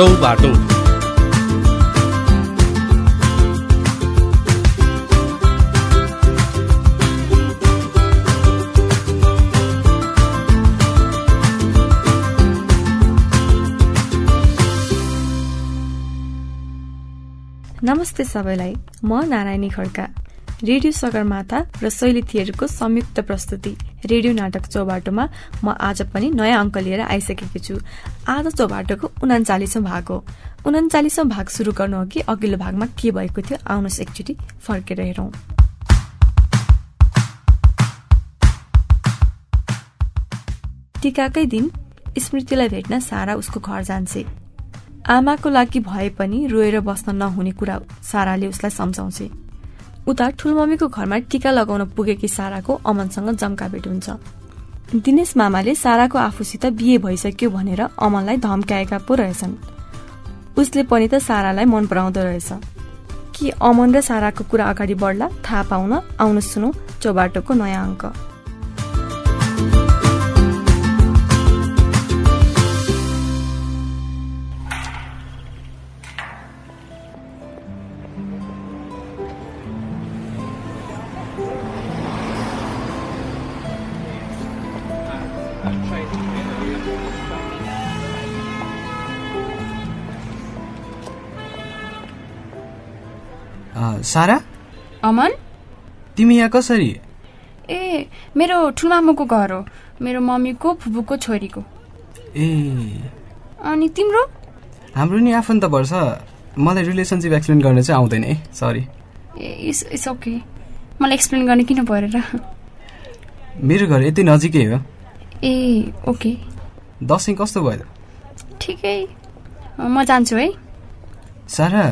चौबाटो नमस्ते सबैलाई म नारायणी खड्का रेडियो सगरमाथा र शैली थिएटरको संयुक्त प्रस्तुति। रेडियो नाटक चौबाटोमा म आज पनि नयाँ अङ्क लिएर आइसकेकी छु। आज चौबाटोको उनाचालिसौँ भाग हो। उनाचालिसौँ भाग सुरु गर्नु अघि अघिल्लो भागमा के भएको थियो आउनुहोस् एकचोटि फर्केर हेरौँ। टिकाकै दिन स्मृतिलाई भेट्न सारा उसको घर जान्छे। आमाको लागि भए पनि रोएर बस्न नहुने कुरा साराले उसलाई सम्झाउँछ। उता ठुलमम्मीको घरमा टिका लगाउन पुगेकी साराको अमनसँग जम्का भेट हुन्छ दिनेश मामाले साराको आफूसित बिहे भइसक्यो भनेर अमनलाई धम्काएका पो रहेछन्। उसले पनि त सारालाई मन पराउँदो रहेछ। कि अमन र साराको कुरा अगाडि बढ्ला थाहा पाउन आउनु सुनौ चौबाटोको नयाँ अङ्क। सारा? अमन? तिमी यहाँ कसरी? ए मेरो ठुलमामुको घर हो। मेरो मम्मीको फुपूको छोरीको। ए। अनि तिम्रो? हाम्रो नि आफन्त पर्छ मलाई रिलेसनसिप एक्सप्लेन गर्न चाहिँ आउँदैन है sorry A it's it's okay मलाई एक्सप्लेन गर्ने किन परेर? मेरो घर यति नजिकै हो। ए ओके दसैँ कस्तो भयो? ठिकै। म जान्छु है। सारा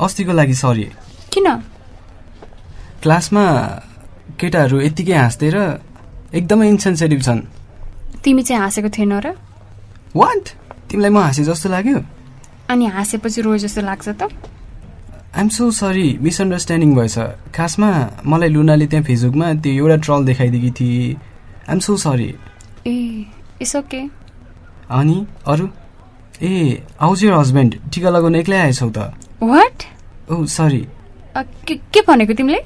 अस्तिको लागि सरी किन? क्लासमा केटाहरू यत्तिकै हाँस्दै र एकदमै इन्सेन्सिटिभ छन्। तिमी चाहिँ हाँसेको थिएन र? वाट तिमीलाई म हाँसे जस्तो लाग्यो? अनि हाँसेपछि रोए जस्तो लाग्छ त? आइएम सो सरी मिसअन्डरस्ट्यान्डिङ भएछ। खासमा मलाई लुनाले त्यहाँ फेसबुकमा त्यो एउटा ट्रल देखाइदिएकी थिए। I'm so sorry ah it's okay अनि अरू? ए आउज यर हस्बेन्ड टिका लगाउन एक्लै आएछौ त। वाट ओ सरी के भनेको तिमीले?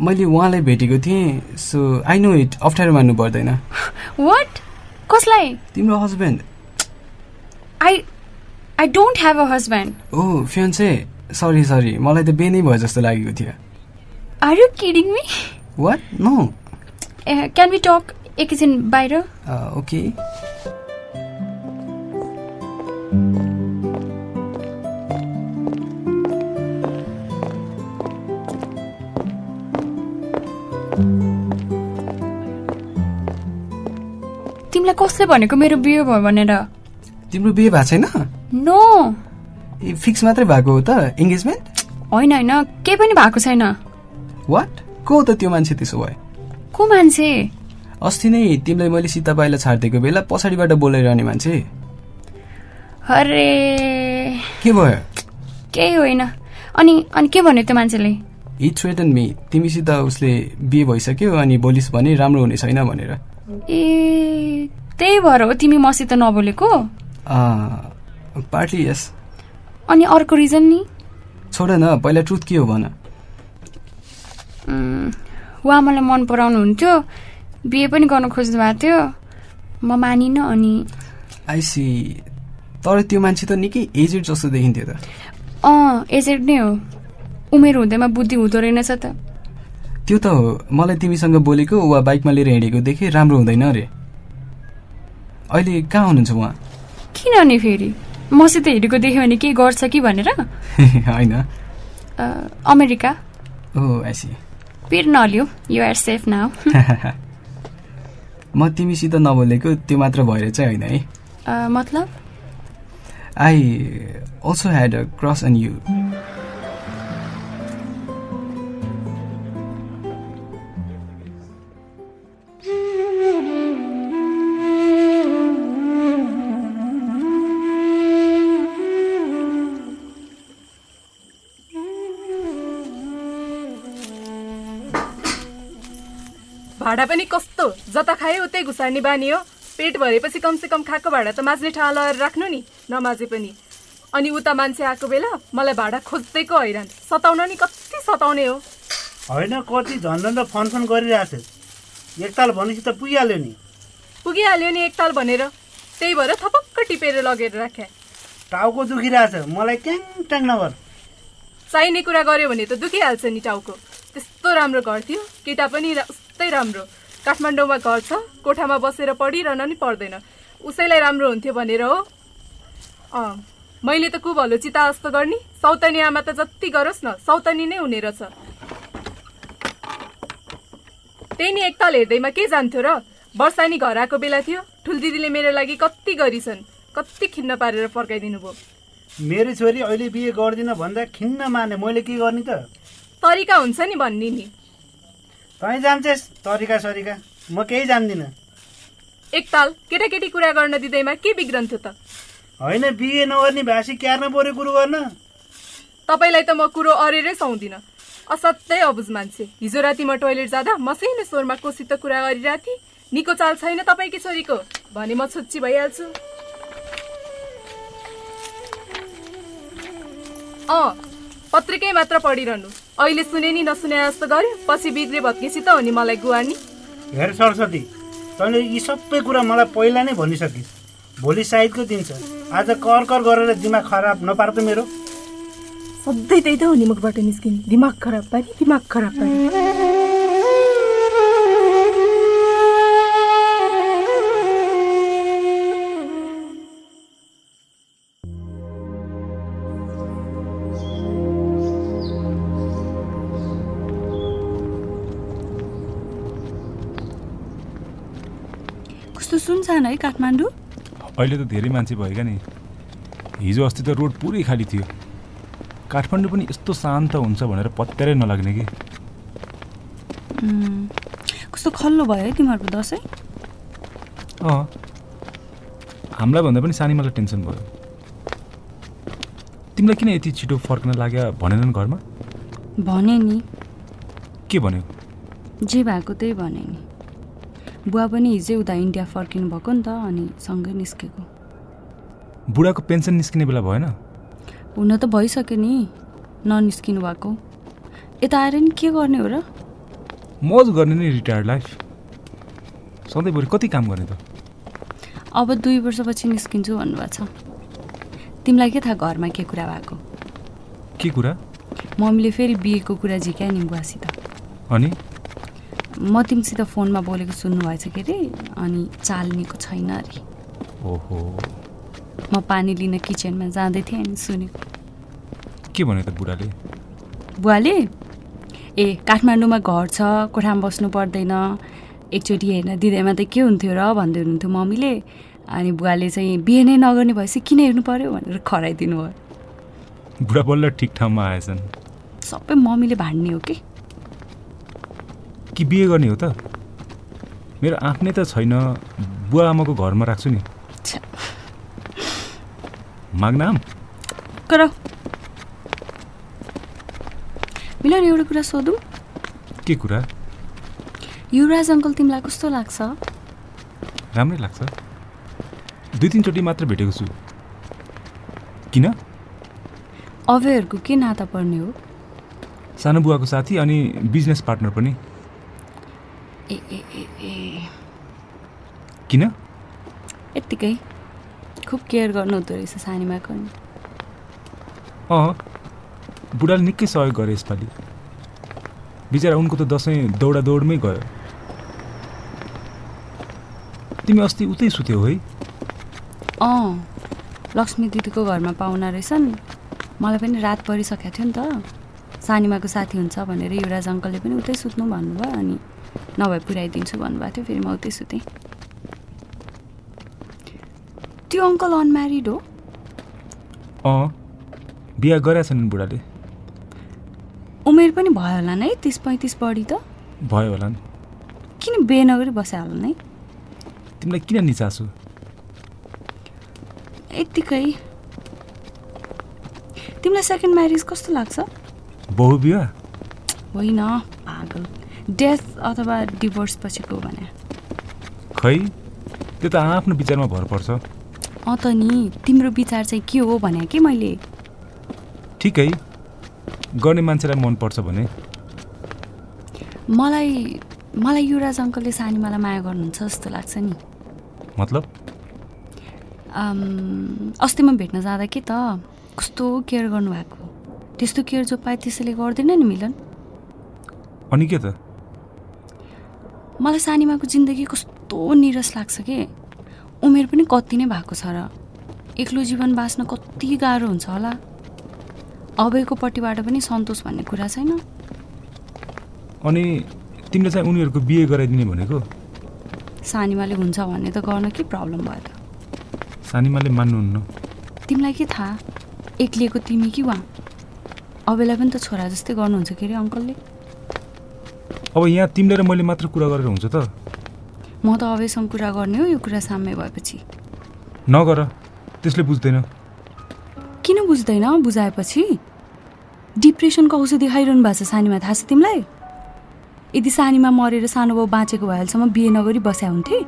मैले उहाँलाई भेटेको थिएँ सो आई नो इट अप्ठ्यारो मान्नु पर्दैन। वाट कसलाई? तिम्रो husband I I don't have a husband oh fiance sorry sorry मलाई त बेनै भयो जस्तो लागेको थियो। Are you kidding me what no can we talk एकैछिन बाहिर। ओके तिमीलाई कसले भनेको मेरो बिहे भयो भनेर? तिम्रो बिहे भएको छैन? नो। ए फिक्स मात्रै भएको हो त? इङ्गेजमेन्ट होइन होइन। केही पनि भएको छैन। वाट को हो त त्यो मान्छे त्यसो भए? को मान्छे? अस्ति नै तिमीलाई मैले सीता बाइलाई छाडिदिएको बेला पछाडिबाट बोलाइरहने मान्छे। अरे। के भयो? केही होइन। अनि अनि के भन्यो त्यो मान्छेले? हि थ्रेटन मी तिमीसित उसले बिहे भइसक्यो अनि बोलिस् भने राम्रो हुने छैन भनेर। ए त्यही भएर हो तिमी मसित नबोलेको? पार्टली यस अनि अर्को रिजन नि? छोड न पहिला ट्रुथ के हो भन। उहाँ मलाई मन पराउनुहुन्थ्यो बिहे पनि गर्न खोज्नु भएको थियो म मानिनँ अनि। आइसी तर त्यो मान्छे त निकै एजेड जस्तो देखिन्थ्यो त। अँ एजेड नै हो। उमेर हुँदैमा बुद्धि हुँदो रहेनछ त। त्यो त हो। मलाई तिमीसँग बोलेको वा बाइकमा लिएर हिँडेको देखेँ राम्रो हुँदैन अरे। अहिले कहाँ हुनुहुन्छ उहाँ? किन नि फेरि? मसित हिँडेको देख्यो भने के गर्छ कि भनेर? होइन। अमेरिका। ओ आइसी पिर नलियो यु आर सेफ नाउ म तिमीसित नबोलेको त्यो मात्र भएर चाहिँ होइन है। मतलब? I also had a crush on you भाडा पनि कस्तो? जता खायो उतै घुसार्ने बानी हो। पेट भरेपछि कमसे कम खाएको भाडा त माझ्ने ठाउँ लगाएर राख्नु नि नमाजे पनि। अनि उता मान्छे आएको बेला मलाई भाडा खोज्दैको हैरान। सताउन नि कति सताउने हो। होइन कति झन् झन् फोन फोन गरिरहेको छ एकताल भनेपछि त पुगिहाल्यो नि। पुगिहाल्यो नि एकताल भनेर। त्यही भएर थपक्क टिपेर लगेर राखे। टाउको दुखिरहेछ। मलाई ट्याङ ट्याङ नगर। चाहिने कुरा गर्यो भने त दुखिहाल्छ नि टाउको। त्यस्तो राम्रो घर थियो। केटा पनि उस्तै राम्रो। काठमाडौँमा घर छ कोठामा बसेर पढिरहन नि पर्दैन। उसैलाई राम्रो हुन्थ्यो भनेर हो। अँ मैले त कु भलो चिता जस्तो गर्ने? सौतनी आमा त जति गरोस् न सौतनी नै हुने रहेछ। त्यही नि एकताल हेर्दैमा के जान्थ्यो र? वर्षानी घर आएको बेला थियो। ठुल्दिदीले मेरो लागि कति गरिछन्। कति खिन्न पारेर फर्काइदिनु भयो। मेरो छोरी अहिले बिहे गर्दिनँ भन्दा खिन्न माने। मैले के गर्ने त? तरिका हुन्छ नि भन्ने नि। तैँ जान्छेस् तरिका सरिका। म केही जान्दिनँ। एकताल केटाकेटी कुरा गर्न दिँदैमा के बिग्रन्थ्यो त? होइन बिहे नगर्ने भाषी क्यार्न पऱ्यो कुरो गर्न। तपाईँलाई त म कुरो अरेरै सुहाउँदिनँ। असत्यै अबुझ मान्छे। हिजो राति म टोइलेट जाँदा मसिनो स्वरमा कोसित कुरा गरिरहेको थिएँ निको चाल छैन तपाईँकी छोरीको भने म छुच्ची भइहाल्छु। अँ पत्रिकै मात्र पढिरहनु। अहिले सुने नि नसुने जस्तो गर्यो। पछि बिग्रे भत्केसी त हो नि मलाई गुहार्नी हेर सरस्वती तैँले यी सबै कुरा मलाई पहिला नै भनिसकिस् भोलि साइदको दिन छ। आज कर कर गरेर दिमाग खराब नपार त मेरो। सधैँ त्यही त हो नि मुखबाट निस्किने। दिमाग खराब पारी दिमाग खराब पारी है काठमाडौँ? अहिले त धेरै मान्छे भएका नि। हिजो अस्ति त रोड पुरै खाली थियो। काठमाडौँ पनि यस्तो शान्त हुन्छ भनेर पत्यारै नलाग्ने कि? कस्तो खल्लो भयो है तिमीहरूको दसैँ? अँ हामीलाई भन्दा पनि सानीमालाई टेन्सन भयो। तिमीलाई किन यति छिटो फर्कन लाग्यो भनेनन् घरमा? भने नि। के भन्यो? जे भएको त्यही भने नि। बुवा पनि हिजै उता इन्डिया फर्किनु भएको नि त अनि सँगै निस्केको। बुढाको पेन्सन निस्किने बेला भएन? हुन त भइसक्यो नि ननिस्किनु भएको। यता आएर नि के गर्ने हो र? मज गर्ने नि रिटायर्ड लाइफ सधैँभरि कति काम गर्ने त? अब दुई वर्षपछि निस्किन्छु भन्नुभएको छ। तिमीलाई के थाहा घरमा के कुरा भएको? के कुरा? मम्मीले फेरि बिहेको कुरा झिक्या नि बुवासित। अनि? म तिमीसित फोनमा बोलेको सुन्नुभएछ के अरे? अनि चाल्नेको छैन अरे। ओहो। म पानी लिन किचनमा जाँदै थिएँ अनि सुनेको। के भन्यो त बुढाले? बुवाले ए काठमाडौँमा घर छ कोठामा बस्नु पर्दैन। एकचोटि हेर्न दिँदैमा त के हुन्थ्यो र? भन्दै हुनुहुन्थ्यो मम्मीले। अनि बुवाले चाहिँ बिहे नै नगर्ने भएपछि किन हेर्नु पर्यो? भनेर खराइदिनु भयो बुढा बल्ल ठिक ठाउँमा आएछन्। सबै मम्मीले भाँड्ने हो कि? कि बिहे गर्ने हो त? मेरो आफ्नै त छैन। बुवा आमाको घरमा राख्छु नि। माग्नाम कर मिलन एउटा कुरा सोधौँ? के कुरा? युवराज अङ्कल तिमीलाई कस्तो लाग्छ? राम्रै लाग्छ। दुई तिनचोटि मात्र भेटेको छु। किन? अभयहरूको के नाता पर्ने हो? सानो बुवाको साथी अनि बिजनेस पार्टनर पनि। ए ए ए ए किन यत्तिकै खुब केयर गर्नु हुँदो रहेछ सानीमाको नि अँ बुढाले निकै सहयोग गरे यसपालि बिचरा उनको त दसैँ दौडा दौडमै गयो तिमी अस्ति उतै सुत्यौ है अँ लक्ष्मी दिदीको घरमा पाहुना रहेछन् मलाई पनि रात परिसकेको थियो नि त सानीमाको साथी हुन्छ भनेर युवराज अङ्कलले पनि उतै सुत्नु भन्नुभयो अनि नभए पुऱ्याइदिन्छु भन्नुभएको थियो फेरि म उतै सुतेँ त्यो अङ्कल अनम्यारिड हो? अँ बिहा गरेछन् बुढाले। उमेर पनि भयो होला है तिस पैँतिस बढी त। भयो होला नि। किन बे नगरी बस्या होला नै? तिमीलाई किन निचासो? यत्तिकै। तिमीलाई सेकेन्ड म्यारिज कस्तो लाग्छ? बहुविवाह होइन पागल। डेथ अथवा डिभोर्स पछिको भने? खै? त्यो त आफ्नो विचारमा भर पर्छ। अँ त नि तिम्रो विचार चाहिँ के हो भने कि मैले? ठिकै। गर्ने मान्छेलाई मनपर्छ भने। मलाई मलाई युवराज अङ्कलले सानीमालाई माया गर्नुहुन्छ जस्तो लाग्छ नि। मतलब? अस्ति म भेट्न जाँदा के त? कस्तो केयर गर्नुभएको? त्यस्तो केयर जो पाए त्यसैले गर्दैन नि मिलन। अनि के त? मलाई सानीमाको जिन्दगी कस्तो निरस लाग्छ के? उमेर पनि कति नै भएको छ र एक्लो जीवन बाँच्न कति गाह्रो हुन्छ होला। अबैको पट्टिबाट पनि सन्तोष भन्ने कुरा छैन। अनि तिमीले चाहिँ उनीहरूको बिहे गराइदिने भनेको? सानीमाले हुन्छ भन्ने त गर्न के प्रब्लम भयो त? सानीमाले मान्नुहुन्न। तिमीलाई के थाहा? एक्लिएको तिमी कि उहाँ? अबेलाई पनि त छोरा जस्तै गर्नुहुन्छ के अरे अङ्कलले? अब यहाँ तिमीले र मैले मात्र कुरा गरेर हुन्छ त। म त अबैसँग कुरा गर्ने हो यो कुरा साम्य भएपछि। नगर त्यसले बुझ्दैन। किन बुझ्दैन? बुझाएपछि? डिप्रेसनको औषधि खाइरहनु भएको छ सानीमा थाहा छ तिमीलाई? यदि सानीमा मरेर सानो बाउ बाँचेको भएसम्म बिहे नगरी बस्या हुन्थे?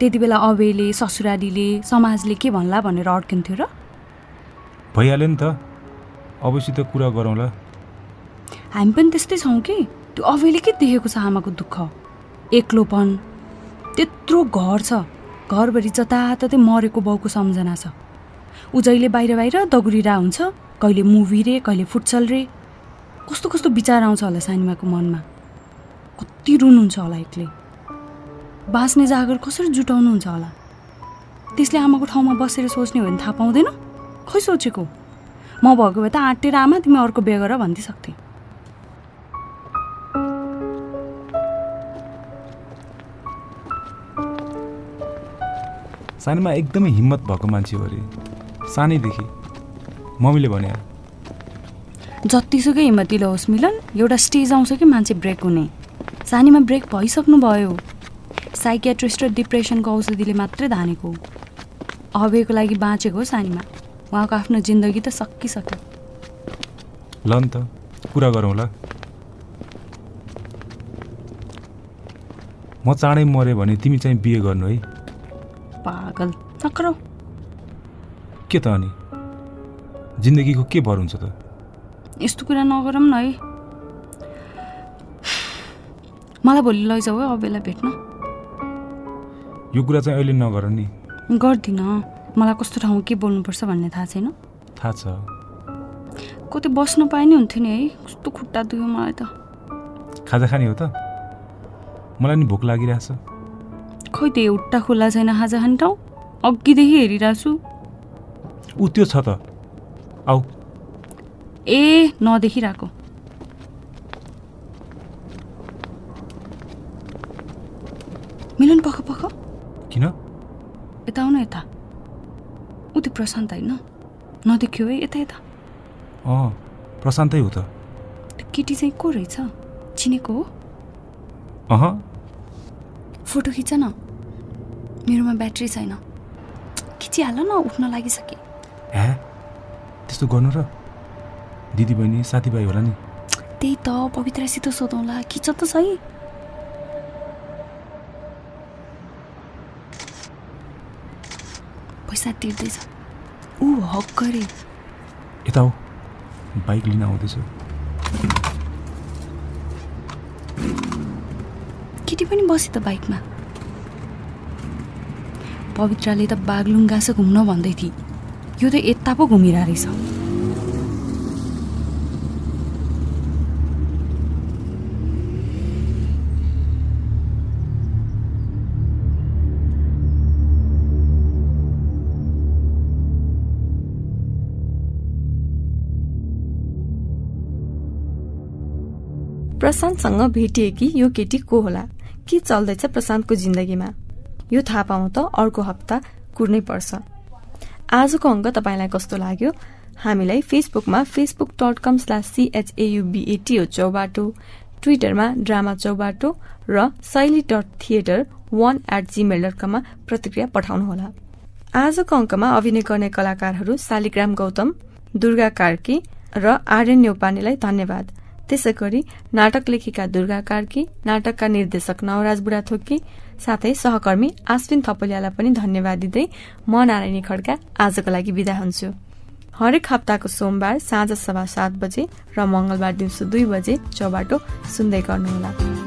त्यति बेला अबेले ससुरालीले समाजले के भन्ला भनेर अड्किन्थ्यो र? भइहाल्यो नि त अवश्य त कुरा गरौँला। हामी पनि त्यस्तै छौँ कि? त्यो अबेले के देखेको छ आमाको दुःख? एक्लोपन। त्यत्रो घर छ। घरभरि जताततै मरेको बाउको सम्झना छ। ऊ जहिले बाहिर बाहिर दगुरिरा हुन्छ कहिले मुभी रे कहिले फुटसल रे। कस्तो कस्तो विचार आउँछ होला सानीमाको मनमा। कति रुनुहुन्छ होला एक्लै। बाँच्ने जागर कसरी जुटाउनुहुन्छ होला? त्यसले आमाको ठाउँमा बसेर सोच्ने हो भने थाहा पाउँदैन? खै सोचेको? म भएको भए त आँटेर आमा तिमी अर्को बिहे गर भन्दै सानीमा एकदमै हिम्मत भएको मान्छे हो अरे। सानैदेखि। मम्मीले भने। जतिसुकै हिम्मतिलो होस् मिलन। एउटा स्टेज आउँछ कि मान्छे ब्रेक हुने। सानीमा ब्रेक भइसक्नु भयो। साइकियाट्रिस्ट र डिप्रेसनको औषधिले मात्रै धानेको। हो अबेको लागि बाँचेको हो सानीमा। उहाँको आफ्नो जिन्दगी त सकिसक्यो। ल नि त कुरा गरौँला म चाँडै मऱ्यो भने तिमी चाहिँ बिहे गर्नु है। पागल। नकरौ के त अनि? जिन्दगीको के भर हुन्छ त? यस्तो कुरा नगरौँ न है। मलाई भोलि लैजाऊ है अबेलाई भेट्न। यो कुरा चाहिँ अहिले नगर नि। गर्दिनँ। मलाई कस्तो ठाउँमा के बोल्नुपर्छ भन्ने थाहा छैन। थाहा छ। कतै बस्नु पाए नि हुन्थ्यो नि है। कस्तो खुट्टा दुयो मलाई त। खाजा खाने हो त? मलाई नि भोक लागिरहेछ। खै त्यो एउटा खुल्ला छैन खाजा खाने ठाउँ अघिदेखि हेरिरहेको छु ऊ त्यो छ त। आऊ। ए नदेखिरहेको। मिलन पख पख। किन? यता आउन यता। ऊ त्यो प्रशान्त होइन? नदेखियो है यता यता। अँ प्रशान्तै हो त। त्यो केटी चाहिँ को रहेछ? चिनेको हो? अह। फोटो खिच न। मेरोमा ब्याट्री छैन। खिचिहाल न उठ्न लागिसके। हे त्यस्तो गर्नु र? दिदीबहिनी साथीभाइ होला नि। त्यही त पवित्रासित सोधौँला खिच त सही। पैसा तिर्दैछ। ऊ हक गरे। यता हो बाइक लिन आउँदैछु। केटी पनि बसी त बाइकमा। पवित्राले त बागलुङ गाँस घुम्न भन्दै थिए। यो त यता पो घुमिरहेको रहेछ। प्रशान्तसँग भेटिएकी यो केटी को होला? के चल्दैछ प्रशान्तको जिन्दगीमा? यो थाहा पाउँ त अर्को हप्ता कुर्नै पर्छ। आजको अङ्क तपाईँलाई कस्तो लाग्यो? हामीलाई फेसबुकमा Facebook dot com slash सिएचएयुबिएटिओ Chaubato ट्विटरमा ड्रामा चौबाटो र शैली dot theatre one at Gmail dot कममा प्रतिक्रिया पठाउनुहोला। आजको अङ्कमा अभिनय गर्ने कलाकारहरू शालिग्राम गौतम दुर्गा कार्की र आर्यन न्यौपानेलाई धन्यवाद। त्यसै गरी नाटक लेखिका दुर्गा कार्की नाटकका निर्देशक नवराज बुढाथोकी साथै सहकर्मी आश्विन थपलियालाई पनि धन्यवाद दिँदै म नारायणी खड्का आजको लागि विदा हुन्छु। हरेक हप्ताको सोमबार साँझ सभा सात बजे र मंगलबार दिउँसो दुई बजे चौबाटो सुन्दै गर्नुहोला।